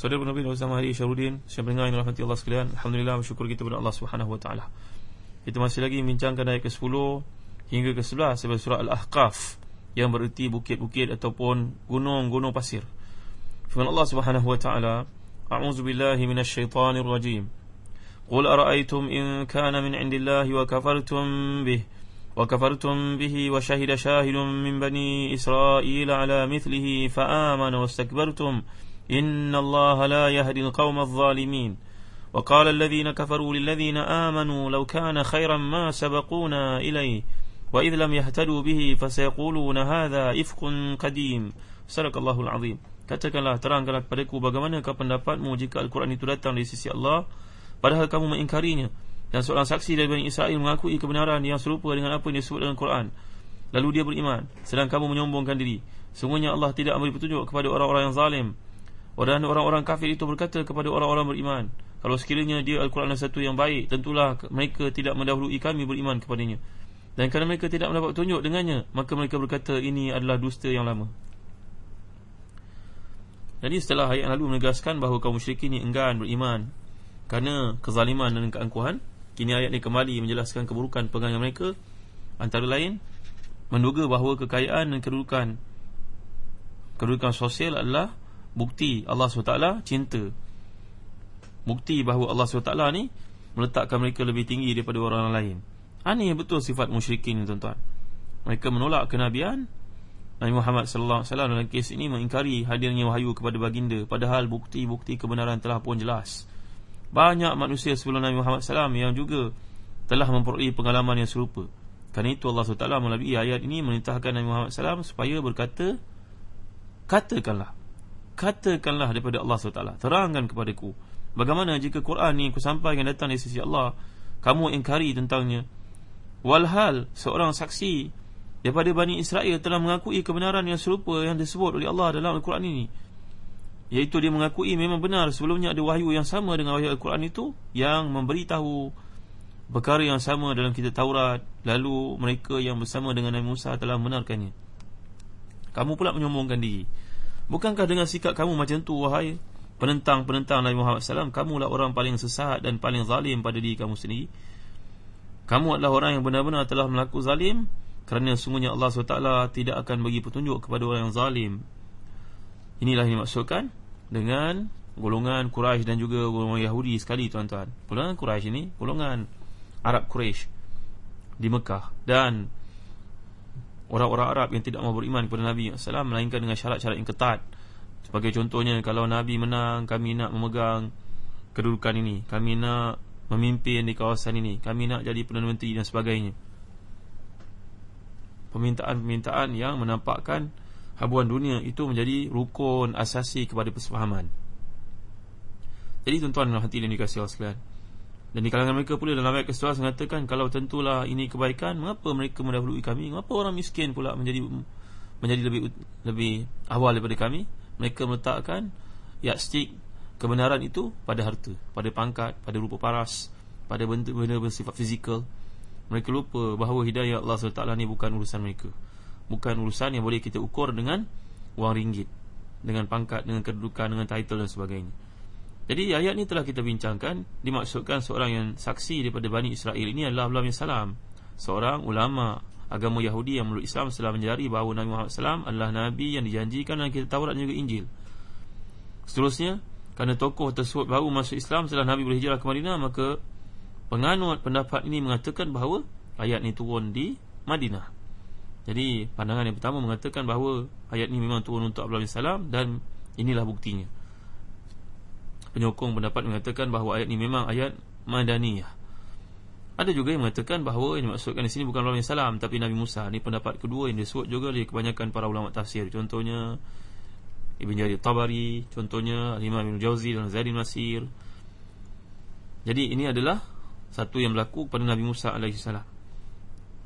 Saudara Nabi bersama hari Syarudin Saya mendengar yang rahmati Allah sekalian Alhamdulillah bersyukur kita kepada Allah Subhanahu Wa Taala. Kita masih lagi membincangkan ayat ke-10 Hingga ke-11 Sebagai surah Al-Ahqaf Yang bererti bukit-bukit ataupun gunung-gunung pasir Firman Allah Subhanahu Wa Taala. A'udzu billahi minasy syaithanir rajim Qul ara'aytum in kana min 'indillahi wa kafartum bih wa kafartum bihi wa shahida shahidun min bani Israil 'ala mithlihi fa amana wastakbartum إن الله لا يهدي القوم الظالمين وقال الذين كفروا للذين آمنوا لو كان خيرا ما سبقونا إليه وإذ لم يهتدوا به فسيقولون هذا إفق قديم سرق الله العظيم Katakanlah, terangkanlah kepadaku bagaimanakah pendapatmu jika Al-Quran itu datang dari sisi Allah Padahal kamu mengingkarinya Dan seorang saksi dari Bani Israel mengakui kebenaran yang serupa dengan apa yang disebut dalam Al-Quran Lalu dia beriman Sedang kamu menyombongkan diri Sungguhnya Allah tidak memberi petunjuk kepada orang-orang yang zalim dan orang-orang kafir itu berkata kepada orang-orang beriman Kalau sekiranya dia Al-Quran satu yang baik Tentulah mereka tidak mendahului kami beriman kepadanya. Dan kerana mereka tidak mendapat tunjuk dengannya Maka mereka berkata ini adalah dusta yang lama. Jadi setelah ayat lalu menegaskan bahawa kaum musyrik ini enggan beriman Kerana kezaliman dan keangkuhan Kini ayat ini kembali menjelaskan keburukan pegangan mereka. Antara lain Menduga bahawa kekayaan dan kedudukan Kedudukan sosial adalah bukti Allah SWT cinta. Bukti bahawa Allah SWT ni meletakkan mereka lebih tinggi daripada orang lain. Ini betul sifat musyrikin tuan-tuan. Mereka menolak kenabian. Nabi Muhammad wasallam dalam kes ini mengingkari hadirnya wahyu kepada baginda. Padahal bukti-bukti kebenaran telah pun jelas. Banyak manusia sebelum Nabi Muhammad sallallahu yang juga telah memperoleh pengalaman yang serupa. Kerana itu Allah SWT melalui ayat ini menitahkan Nabi Muhammad SAW supaya berkata katakanlah katakanlah daripada Allah SWT. Terangkan kepadaku bagaimana jika Quran ni aku sampaikan datang dari sisi Allah kamu ingkari tentangnya. Walhal seorang saksi daripada Bani Israel telah mengakui kebenaran yang serupa yang disebut oleh Allah dalam Al-Quran ini. Iaitu dia mengakui memang benar sebelumnya ada wahyu yang sama dengan wahyu Al-Quran itu yang memberitahu perkara yang sama dalam kitab Taurat. Lalu mereka yang bersama dengan Nabi Musa telah membenarkannya. Kamu pula menyombongkan diri Bukankah dengan sikap kamu macam tu wahai penentang-penentang Nabi Muhammad SAW Kamulah orang paling sesat dan paling zalim pada diri kamu sendiri? Kamu adalah orang yang benar-benar telah melakukan zalim Kerana sungguhnya Allah SWT tidak akan bagi petunjuk kepada orang yang zalim. Inilah yang dimaksudkan dengan golongan Quraisy dan juga golongan Yahudi sekali tuan-tuan. Golongan Quraisy ini, golongan Arab Quraisy di Mekah. Dan orang-orang Arab yang tidak mau beriman kepada Nabi SAW Melainkan dengan syarat-syarat yang ketat. Sebagai contohnya Kalau Nabi menang Kami nak memegang kedudukan ini. Kami nak memimpin di kawasan ini. Kami nak jadi Perdana Menteri dan sebagainya. Permintaan-permintaan yang menampakkan Habuan dunia itu menjadi rukun asasi kepada persefahaman. Jadi tuan-tuan dan hati dan dikasih Allah sekalian dan di kalangan mereka pula dalam ayat ke-11 mengatakan kalau tentulah ini kebaikan, mengapa mereka mendahului kami? Mengapa orang miskin pula menjadi menjadi lebih lebih awal daripada kami? Mereka meletakkan yardstick kebenaran itu pada harta, pada pangkat, pada rupa paras, pada benda-benda bersifat fizikal. Mereka lupa bahawa hidayah Allah SWT ni bukan urusan mereka. Bukan urusan yang boleh kita ukur dengan wang ringgit, dengan pangkat, dengan kedudukan, dengan title dan sebagainya. Jadi ayat ni telah kita bincangkan Dimaksudkan seorang yang saksi daripada Bani Israel ini adalah Abdullah bin Salam. Seorang ulama agama Yahudi yang menurut Islam Setelah menjari bahawa Nabi Muhammad SAW adalah Nabi yang dijanjikan dalam kitab Taurat dan juga Injil. Seterusnya Kerana tokoh tersebut baru masuk Islam setelah Nabi berhijrah ke Madinah Maka penganut pendapat ini mengatakan bahawa Ayat ini turun di Madinah. Jadi pandangan yang pertama mengatakan bahawa Ayat ini memang turun untuk Abdullah bin Salam Dan inilah buktinya Penyokong pendapat mengatakan bahawa ayat ini memang ayat Madaniyah ada juga yang mengatakan bahawa yang dimaksudkan di sini bukan Rasulullah Salam tapi Nabi Musa. Ini pendapat kedua yang disebut juga oleh kebanyakan para ulama tafsir. Contohnya Ibn Jarir Tabari, contohnya Imam Ibn Jauzi dan Zaid Masir. Jadi ini adalah satu yang berlaku kepada Nabi Musa AS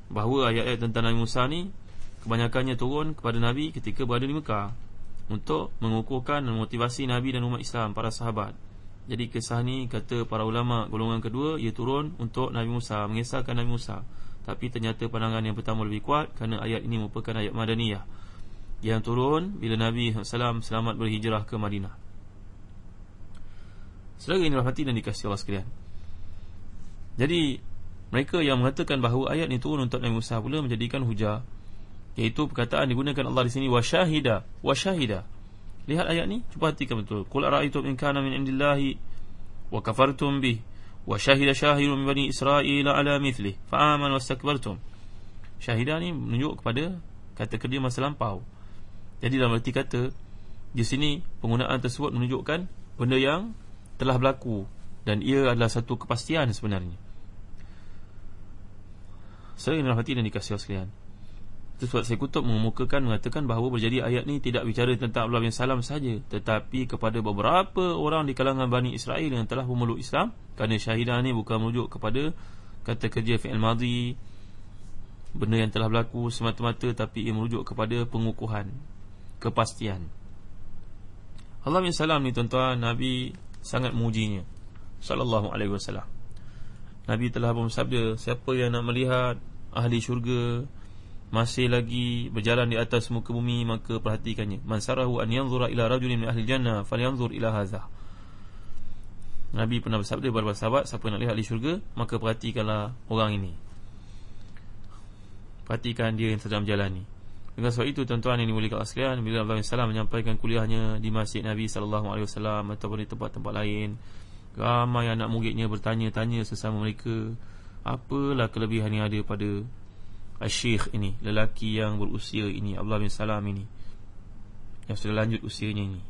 Bahawa ayat-ayat tentang Nabi Musa ni kebanyakannya turun kepada Nabi ketika berada di Mekah untuk mengukuhkan dan motivasi Nabi dan umat Islam para sahabat. Jadi kisah ni kata para ulama golongan kedua ia turun untuk Nabi Musa mengisahkan Nabi Musa. Tapi ternyata pandangan yang pertama lebih kuat kerana ayat ini merupakan ayat Madaniyah yang turun bila Nabi SAW selamat berhijrah ke Madinah. Saudara ini rahmati dan dikasihi Allah sekalian. Jadi mereka yang mengatakan bahawa ayat ini turun untuk Nabi Musa pula menjadikan hujah iaitu perkataan digunakan Allah di sini wasyahida wasyahida Lihat ayat ni, cuba perhatikan betul. Qul ara'aytum in kana min indillahi wa kafartum bih wa syahida syahidun min bani Israil ala mithli fa amanu wastakbartum. Syahidah ni menunjuk kepada kata kerja masa lampau. Jadi dalam arti kata di sini penggunaan tersebut menunjukkan benda yang telah berlaku dan ia adalah satu kepastian sebenarnya. Saya ingin hati dan dikasih sekalian. Sebab saya kutub mengemukakan mengatakan bahawa berjadi ayat ni tidak bicara tentang Abdullah bin Salam saja tetapi kepada beberapa orang di kalangan Bani Israel yang telah memeluk Islam. Kerana syahidah ni bukan merujuk kepada kata kerja fi'il madhi benda yang telah berlaku semata-mata tapi ia merujuk kepada pengukuhan kepastian. Allah bin Salam ni tuan-tuan Nabi sangat mujinya sallallahu alaihi wasallam. Nabi telah bersabda siapa yang nak melihat ahli syurga masih lagi berjalan di atas muka bumi maka perhatikannya. Man sarahu an yanzura ila rajulin min ahli jannah falyanzur ila hadha Nabi pernah bersabda kepada sahabat siapa nak lihat di syurga maka perhatikanlah orang ini. Perhatikan dia yang sedang berjalan ni dengan sebab itu tuan-tuan yang dimuliakan sekalian bila Allah SAW menyampaikan kuliahnya di Masjid Nabi sallallahu alaihi wasallam ataupun di tempat-tempat lain. Ramai anak muridnya bertanya-tanya sesama mereka apalah kelebihan yang ada pada Syekh ini Lelaki yang berusia ini Abdullah bin Salam ini. Yang sudah lanjut usianya ini.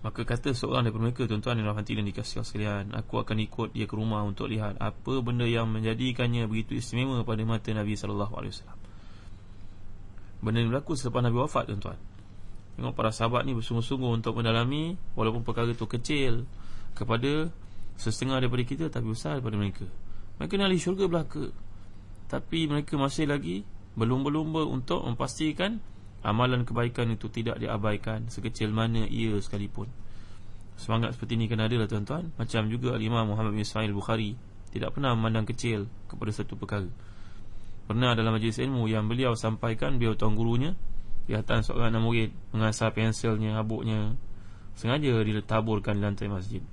Maka kata seorang daripada mereka Tuan-tuan yang rahmati dan dikasih sekalian Aku akan ikut dia ke rumah untuk lihat Apa benda yang menjadikannya begitu istimewa Pada mata Nabi SAW Benda ini berlaku selepas Nabi wafat tuan-tuan. Tengok para sahabat ni bersungguh-sungguh untuk mendalami Walaupun perkara itu kecil Kepada setengah daripada kita Tapi besar daripada mereka mereka ni ahli syurga belaka. Tapi mereka masih lagi Berlumba-lumba untuk memastikan Amalan kebaikan itu tidak diabaikan Sekecil mana ia sekalipun. Semangat seperti ini kena ada lah tuan-tuan. Macam juga Imam Muhammad bin Ismail Bukhari Tidak pernah memandang kecil Kepada satu perkara. Pernah dalam majlis ilmu yang beliau sampaikan Beliau tuan gurunya Kelihatan seorang anak murid Mengasah pensilnya, habuknya Sengaja diletaburkan di lantai masjid.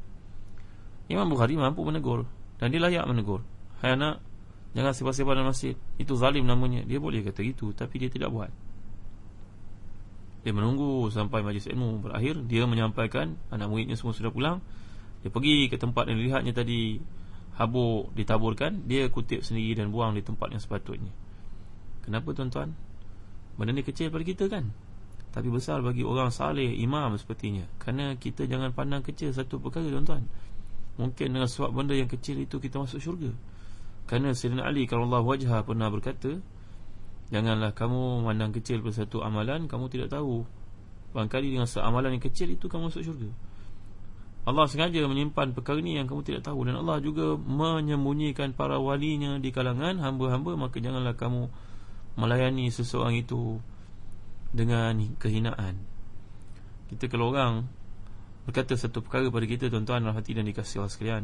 Imam Bukhari mampu menegur Dan dia layak menegur Hai anak Jangan sebab-sebab dalam masjid Itu zalim namanya. Dia boleh kata itu Tapi dia tidak buat. Dia menunggu Sampai majlis ilmu berakhir. Dia menyampaikan Anak muridnya semua sudah pulang. Dia pergi ke tempat yang dilihatnya tadi Habuk ditaburkan. Dia kutip sendiri dan buang di tempat yang sepatutnya. Kenapa tuan-tuan? Benda ni kecil pada kita kan? Tapi besar bagi orang saleh Imam sepertinya. Kerana kita jangan pandang kecil Satu perkara tuan-tuan. Mungkin dengan sebab benda yang kecil itu Kita masuk syurga kerana Sayyidina Ali kalau Allah wajah pernah berkata Janganlah kamu memandang kecil pada satu amalan Kamu tidak tahu. Bangkali dengan seamalan yang kecil itu kamu masuk syurga. Allah sengaja menyimpan perkara ini yang kamu tidak tahu. Dan Allah juga menyembunyikan para walinya di kalangan hamba-hamba Maka janganlah kamu melayani seseorang itu Dengan kehinaan. Kita kalau orang berkata satu perkara pada kita Tuan-tuan hati dan dikasih Allah sekalian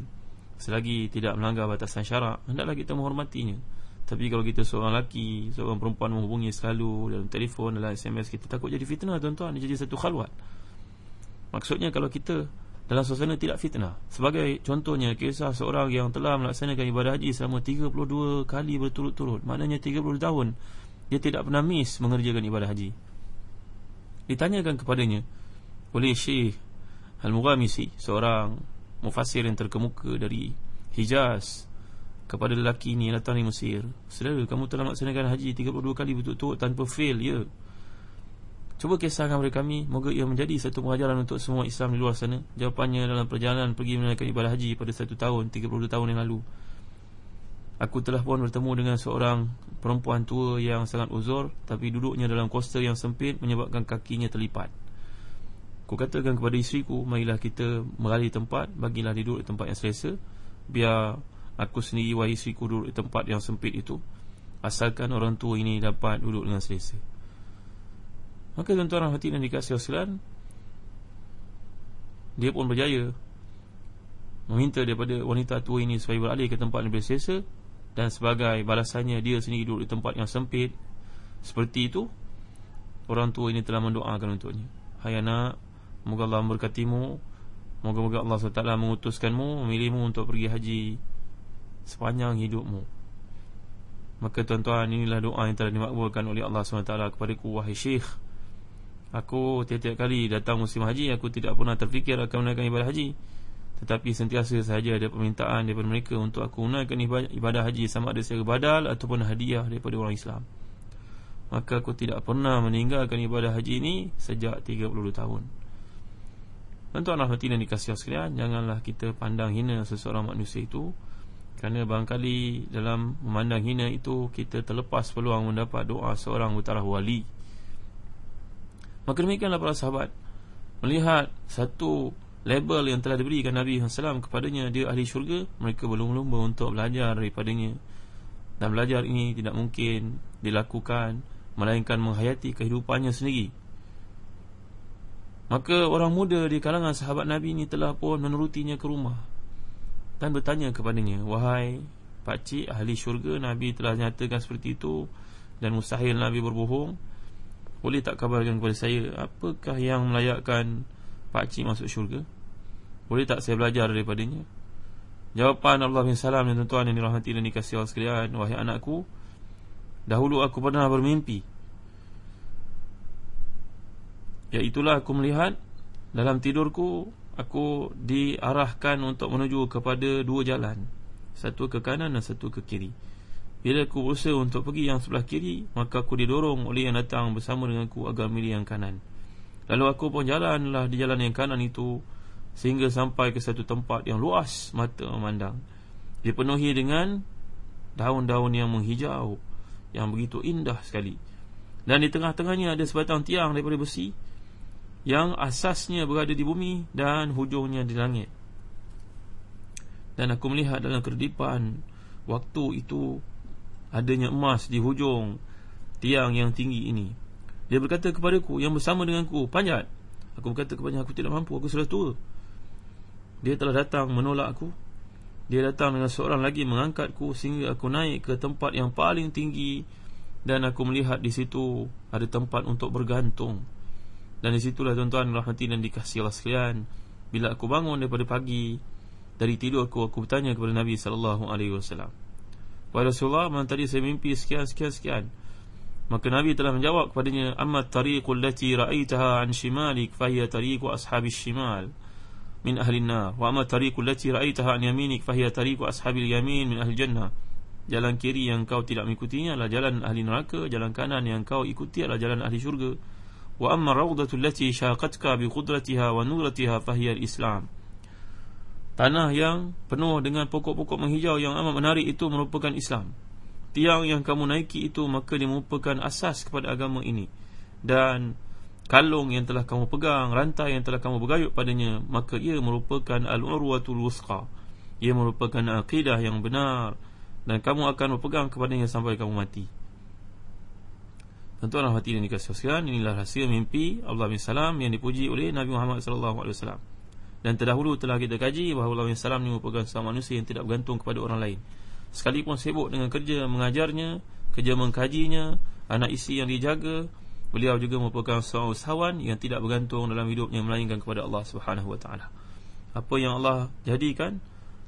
Selagi tidak melanggar batasan syarak Hendaklah kita menghormatinya. Tapi kalau kita seorang lelaki Seorang perempuan menghubungi selalu Dalam telefon, dalam SMS Kita takut jadi fitnah tuan-tuan. Jadi satu khalwat. Maksudnya kalau kita Dalam suasana tidak fitnah Sebagai contohnya Kisah seorang yang telah melaksanakan ibadah haji Selama 32 kali berturut-turut Maknanya 30 tahun Dia tidak pernah miss mengerjakan ibadah haji. Ditanyakan kepadanya oleh Syekh Al-Mughamisi seorang mufassir yang terkemuka dari Hijaz kepada lelaki ini yang datang dari Mesir. Saudara kamu telah melaksanakan haji 32 kali betul-betul tanpa fail ya? Cuba kisahkan kepada kami moga ia menjadi satu pengajaran untuk semua Islam di luar sana. Jawapannya dalam perjalanan pergi menunaikan ibadah haji pada satu tahun 32 tahun yang lalu. Aku telah pun bertemu dengan seorang perempuan tua yang sangat uzur Tapi duduknya dalam koster yang sempit menyebabkan kakinya terlipat Aku katakan kepada isteriku Marilah kita mengalih tempat Bagilah dia duduk di tempat yang selesa. Biar aku sendiri wahai isteriku duduk di tempat yang sempit itu Asalkan orang tua ini dapat duduk dengan selesa. Maka tuan-tuan hati dan dikasih hasilan Dia pun berjaya Meminta daripada wanita tua ini Supaya beralih ke tempat yang lebih selesa dan sebagai balasannya dia sendiri duduk di tempat yang sempit. Seperti itu orang tua ini telah mendoakan untuknya. Hai anak moga Allah memberkatimu moga-moga Allah SWT mengutuskanmu memilihmu untuk pergi haji sepanjang hidupmu maka tuan-tuan inilah doa yang telah dimakbulkan oleh Allah SWT kepada ku wahai syekh aku tiap-tiap kali datang musim haji aku tidak pernah terfikir akan menaikkan ibadah haji tetapi sentiasa sahaja ada permintaan daripada mereka untuk aku menunaikan ibadah haji sama ada secara badal ataupun hadiah daripada orang Islam. Maka aku tidak pernah meninggalkan ibadah haji ini sejak 32 tahun. Tuan-tuan rahmati dan dikasih sekalian, janganlah kita pandang hina seseorang manusia itu. Kerana barangkali dalam memandang hina itu kita terlepas peluang mendapat doa seorang utara wali. Maka demikianlah para sahabat. Melihat satu label yang telah diberikan Nabi SAW kepadanya dia ahli syurga mereka berlumba-lumba untuk belajar daripadanya. Dan belajar ini tidak mungkin dilakukan melainkan menghayati kehidupannya sendiri maka orang muda di kalangan sahabat Nabi ini telah pun menurutinya ke rumah. Dan bertanya kepadanya wahai pakcik ahli syurga Nabi telah nyatakan seperti itu dan mustahil Nabi berbohong. Boleh tak kabarkan kepada saya apakah yang melayakkan pakcik masuk syurga? Boleh tak saya belajar daripadanya? Jawapan Allah bin Salam dan tuan-tuan yang dirahmati dan dikasih Allah sekalian Wahai anakku Dahulu aku pernah bermimpi Iaitulah aku melihat Dalam tidurku Aku diarahkan untuk menuju kepada dua jalan. Satu ke kanan dan satu ke kiri. Bila aku berusaha untuk pergi yang sebelah kiri Maka aku didorong oleh yang datang bersama dengan aku Agar milih yang kanan. Lalu aku pun jalanlah di jalan yang kanan itu Sehingga sampai ke satu tempat yang luas mata memandang. Dipenuhi dengan daun-daun yang menghijau Yang begitu indah sekali. Dan di tengah-tengahnya ada sebatang tiang daripada besi Yang asasnya berada di bumi dan hujungnya di langit. Dan aku melihat dalam kerdipan Waktu itu adanya emas di hujung tiang yang tinggi ini. Dia berkata kepadaku yang bersama denganku Panjat. Aku berkata kepadanya aku tidak mampu Aku sudah tua. Dia telah datang menolak aku. Dia datang dengan seorang lagi mengangkatku Sehingga aku naik ke tempat yang paling tinggi Dan aku melihat di situ Ada tempat untuk bergantung Dan di situlah tuan-tuan rahmati dan dikasih Allah sekalian Bila aku bangun daripada pagi Dari tidur aku Aku bertanya kepada Nabi SAW Wahai Rasulullah Mana tadi saya mimpi sekian sekian sekian? Maka Nabi telah menjawab kepadanya Amma tariqul lati ra'aitaha an shimalik Fahiya tariqu ashabis shimal Min ahli nar Wa amma tariqul lati ra'aitaha an yaminik Fahiya tariqu ashabil yamin min ahli jannah Jalan kiri yang kau tidak mengikutinya adalah jalan ahli neraka Jalan kanan yang kau ikuti adalah jalan ahli syurga Lati syaqatka bi qudratiha wa nuratiha Fahiya islam Tanah yang penuh dengan pokok-pokok menghijau yang amat menarik itu merupakan Islam. Tiang yang kamu naiki itu maka dia merupakan asas kepada agama ini. Dan kalung yang telah kamu pegang rantai yang telah kamu bergayut padanya maka ia merupakan al-urwatul wusqa. Ia merupakan akidah yang benar dan kamu akan berpegang kepadanya sampai kamu mati Tuan-tuan hati dan dikasih sekalian inilah rahsia mimpi Allah bin Salam yang dipuji oleh Nabi Muhammad sallallahu alaihi wasallam. Dan terdahulu telah kita kaji bahawa Allah bin Salam ini merupakan seorang manusia yang tidak bergantung kepada orang lain. Sekalipun sibuk dengan kerja mengajarnya Kerja mengkajinya Anak isi yang dijaga Beliau juga merupakan seorang usahawan Yang tidak bergantung dalam hidupnya Melainkan kepada Allah SWT Apa yang Allah jadikan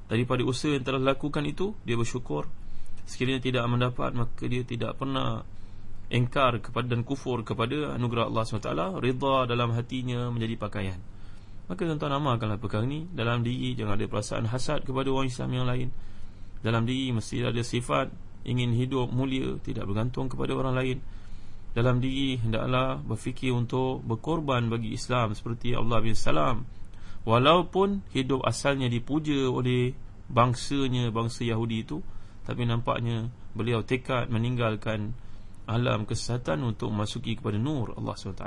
Daripada usaha yang telah lakukan itu Dia bersyukur. Sekiranya tidak mendapat Maka dia tidak pernah engkar kepada dan kufur kepada anugerah Allah SWT Rida dalam hatinya menjadi pakaian. Maka tuan-tuan amalkanlah perkara ini. Dalam diri jangan ada perasaan hasad kepada orang Islam yang lain. Dalam diri mesti ada sifat Ingin hidup mulia Tidak bergantung kepada orang lain. Dalam diri hendaklah berfikir untuk berkorban bagi Islam Seperti Allah bin Salam. Walaupun hidup asalnya dipuja oleh bangsanya, bangsa Yahudi itu Tapi nampaknya beliau tekad meninggalkan alam kesesatan untuk memasuki kepada nur Allah SWT.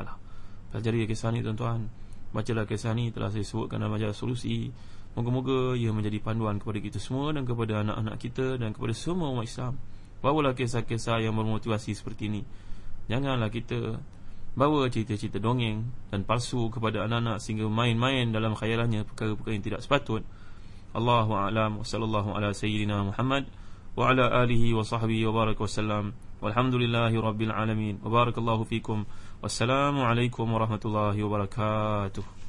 Pelajari kisah ini tuan-tuan. Bacalah kisah ini telah saya sebutkan dalam majalah solusi. Moga-moga ia menjadi panduan kepada kita semua Dan kepada anak-anak kita dan kepada semua umat Islam. Bawalah kisah-kisah yang bermotivasi seperti ini. Janganlah kita bawa cerita-cerita dongeng dan palsu kepada anak-anak Sehingga main-main dalam khayalannya perkara-perkara yang tidak sepatut. Allahu'alam wa sallallahu ala sayyidina Muhammad Wa ala alihi wa sahbihi wa baraka wa sallam Walhamdulillahi rabbil alamin. Wa barakallahu fikum. Wassalamualaikum warahmatullahi wabarakatuh